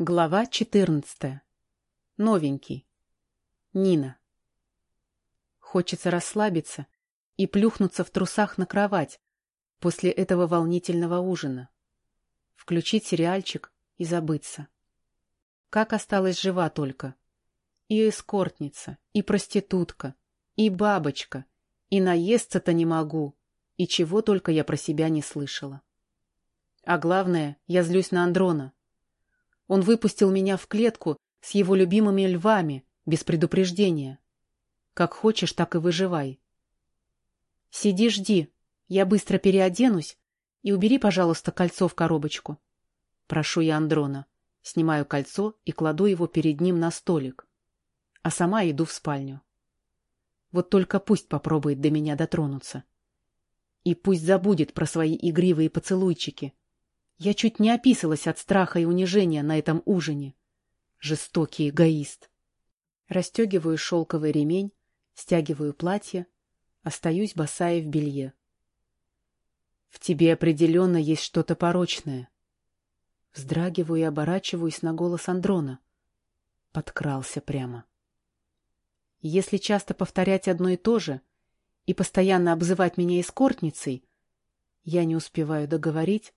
Глава 14. Новенький. Нина. Хочется расслабиться и плюхнуться в трусах на кровать после этого волнительного ужина. Включить сериальчик и забыться. Как осталась жива только. И эскортница, и проститутка, и бабочка, и наесться-то не могу, и чего только я про себя не слышала. А главное, я злюсь на Андрона — он выпустил меня в клетку с его любимыми львами, без предупреждения. Как хочешь, так и выживай. Сиди, жди. Я быстро переоденусь и убери, пожалуйста, кольцо в коробочку. Прошу я Андрона. Снимаю кольцо и кладу его перед ним на столик. А сама иду в спальню. Вот только пусть попробует до меня дотронуться. И пусть забудет про свои игривые поцелуйчики, я чуть не описалась от страха и унижения на этом ужине. Жестокий эгоист. Растегиваю шелковый ремень, стягиваю платье, остаюсь босая в белье. В тебе определенно есть что-то порочное. Вздрагиваю и оборачиваюсь на голос Андрона. Подкрался прямо. Если часто повторять одно и то же и постоянно обзывать меня эскортницей, я не успеваю договорить,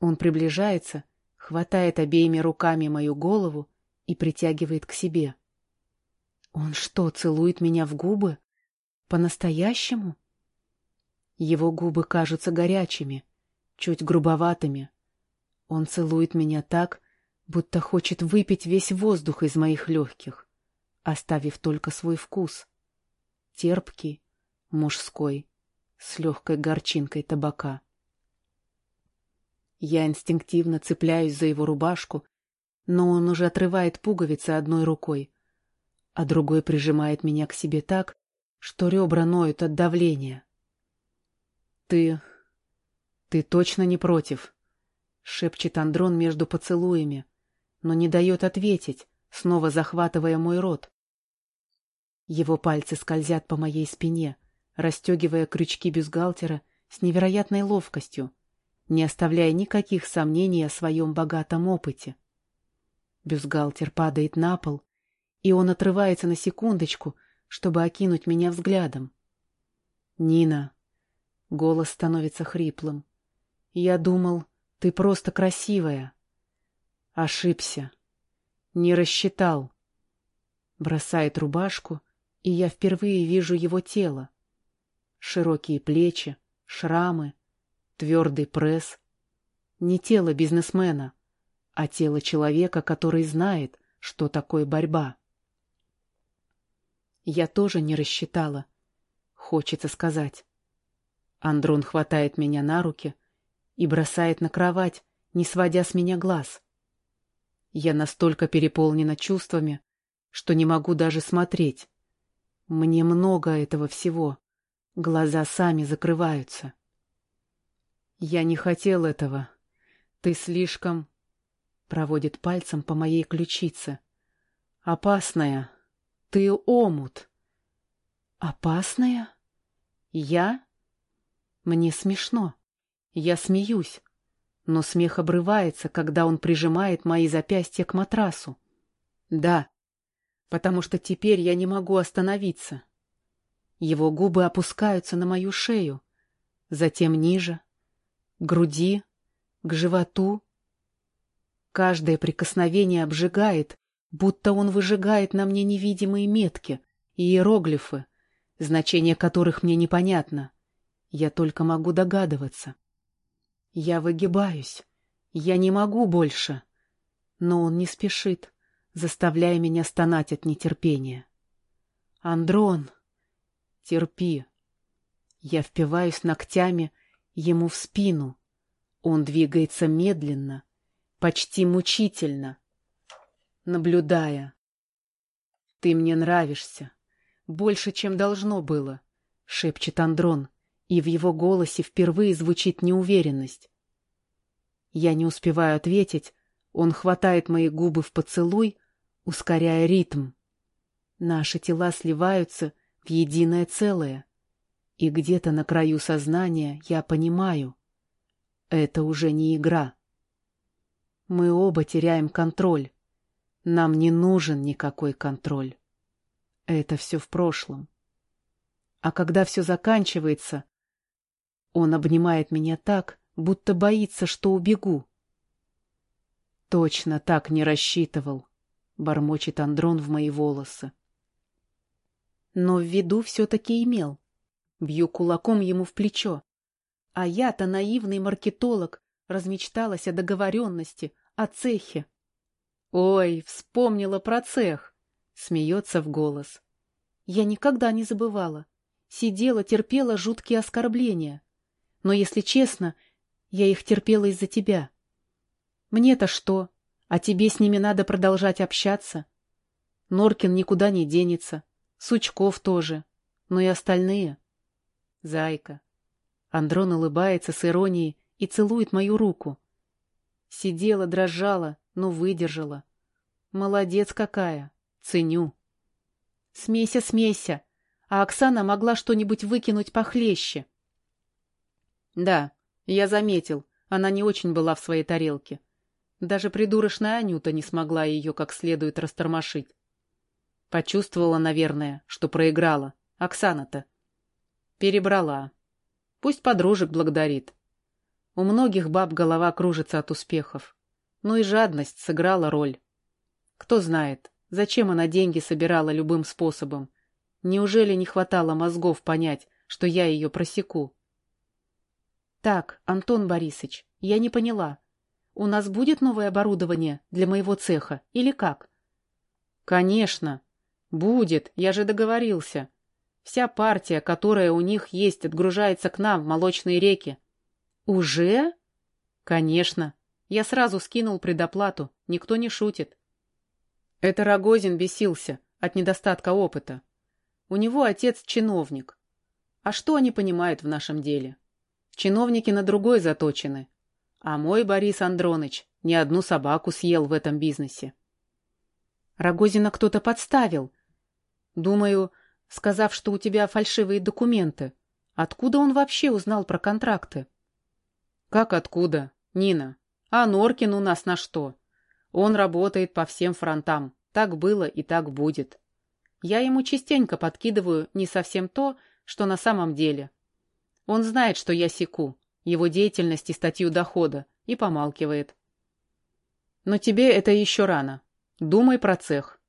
он приближается, хватает обеими руками мою голову и притягивает к себе. Он что, целует меня в губы? По-настоящему? Его губы кажутся горячими, чуть грубоватыми. Он целует меня так, будто хочет выпить весь воздух из моих легких, оставив только свой вкус. Терпкий, мужской, с легкой горчинкой табака. Я инстинктивно цепляюсь за его рубашку, но он уже отрывает пуговицы одной рукой, а другой прижимает меня к себе так, что ребра ноют от давления. «Ты... ты точно не против?» — шепчет Андрон между поцелуями, но не дает ответить, снова захватывая мой рот. Его пальцы скользят по моей спине, расстегивая крючки бюстгальтера с невероятной ловкостью, не оставляя никаких сомнений о своем богатом опыте. Бюстгальтер падает на пол, и он отрывается на секундочку, чтобы окинуть меня взглядом. «Нина!» — голос становится хриплым. «Я думал, ты просто красивая». «Ошибся. Не рассчитал». Бросает рубашку, и я впервые вижу его тело. Широкие плечи, шрамы — Твердый пресс. Не тело бизнесмена, а тело человека, который знает, что такое борьба. Я тоже не рассчитала. Хочется сказать. Андрон хватает меня на руки и бросает на кровать, не сводя с меня глаз. Я настолько переполнена чувствами, что не могу даже смотреть. Мне много этого всего. Глаза сами закрываются. «Я не хотел этого. Ты слишком...» Проводит пальцем по моей ключице. «Опасная. Ты омут». «Опасная? Я?» Мне смешно. Я смеюсь. Но смех обрывается, когда он прижимает мои запястья к матрасу. Да, потому что теперь я не могу остановиться. Его губы опускаются на мою шею, затем ниже, груди, к животу. Каждое прикосновение обжигает, будто он выжигает на мне невидимые метки и иероглифы, значение которых мне непонятно. Я только могу догадываться. Я выгибаюсь. Я не могу больше. Но он не спешит, заставляя меня стонать от нетерпения. «Андрон!» «Терпи!» Я впиваюсь ногтями ему в спину. Он двигается медленно, почти мучительно, наблюдая. «Ты мне нравишься. Больше, чем должно было», — шепчет Андрон, и в его голосе впервые звучит неуверенность. Я не успеваю ответить, он хватает мои губы в поцелуй, ускоряя ритм. Наши тела сливаются в единое целое — и где-то на краю сознания я понимаю, это уже не игра. Мы оба теряем контроль. Нам не нужен никакой контроль. Это все в прошлом. А когда все заканчивается, он обнимает меня так, будто боится, что убегу. Точно так не рассчитывал, бормочет Андрон в мои волосы. Но в виду все-таки имел. Бью кулаком ему в плечо. А я-то наивный маркетолог, размечталась о договоренности, о цехе. Ой, вспомнила про цех. Смеется в голос. Я никогда не забывала. Сидела, терпела жуткие оскорбления. Но, если честно, я их терпела из-за тебя. Мне-то что? А тебе с ними надо продолжать общаться. Норкин никуда не денется. Сучков тоже. Но и остальные. Зайка. Андрон улыбается с иронией и целует мою руку. Сидела, дрожала, но выдержала. Молодец какая. Ценю. Смейся, смейся. А Оксана могла что-нибудь выкинуть похлеще. Да, я заметил. Она не очень была в своей тарелке. Даже придурочная Анюта не смогла ее как следует растормошить. Почувствовала, наверное, что проиграла. Оксана-то. Перебрала. Пусть подружек благодарит. У многих баб голова кружится от успехов. Ну и жадность сыграла роль. Кто знает, зачем она деньги собирала любым способом. Неужели не хватало мозгов понять, что я ее просеку? Так, Антон Борисович, я не поняла. У нас будет новое оборудование для моего цеха или как? Конечно. Будет, я же договорился. Вся партия, которая у них есть, отгружается к нам в молочные реки. Уже? Конечно. Я сразу скинул предоплату, никто не шутит. Это Рогозин бесился от недостатка опыта. У него отец чиновник. А что они понимают в нашем деле? Чиновники на другой заточены, а мой Борис Андроныч ни одну собаку съел в этом бизнесе. Рогозина кто-то подставил. Думаю, сказав, что у тебя фальшивые документы. Откуда он вообще узнал про контракты? Как откуда? Нина. А Норкин у нас на что? Он работает по всем фронтам. Так было и так будет. Я ему частенько подкидываю не совсем то, что на самом деле. Он знает, что я секу его деятельность и статью дохода, и помалкивает. Но тебе это еще рано. Думай про цех.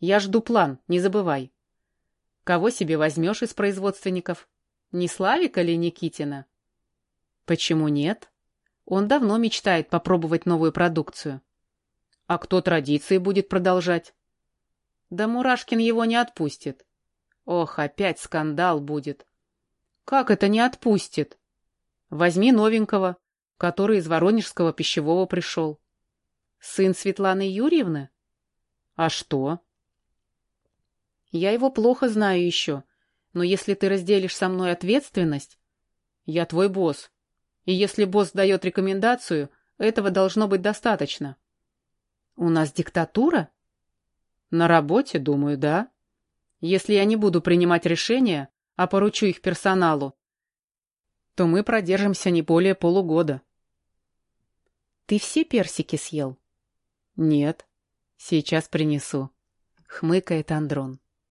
Я жду план, не забывай. Кого себе возьмешь из производственников? Не Славика ли Никитина? Почему нет? Он давно мечтает попробовать новую продукцию. А кто традиции будет продолжать? Да Мурашкин его не отпустит. Ох, опять скандал будет. Как это не отпустит? Возьми новенького, который из Воронежского пищевого пришел. Сын Светланы Юрьевны? А что? Я его плохо знаю еще, но если ты разделишь со мной ответственность... Я твой босс. И если босс дает рекомендацию, этого должно быть достаточно. У нас диктатура? На работе, думаю, да. Если я не буду принимать решения, а поручу их персоналу, то мы продержимся не более полугода. Ты все персики съел? Нет. Сейчас принесу. Хмыкает Андрон.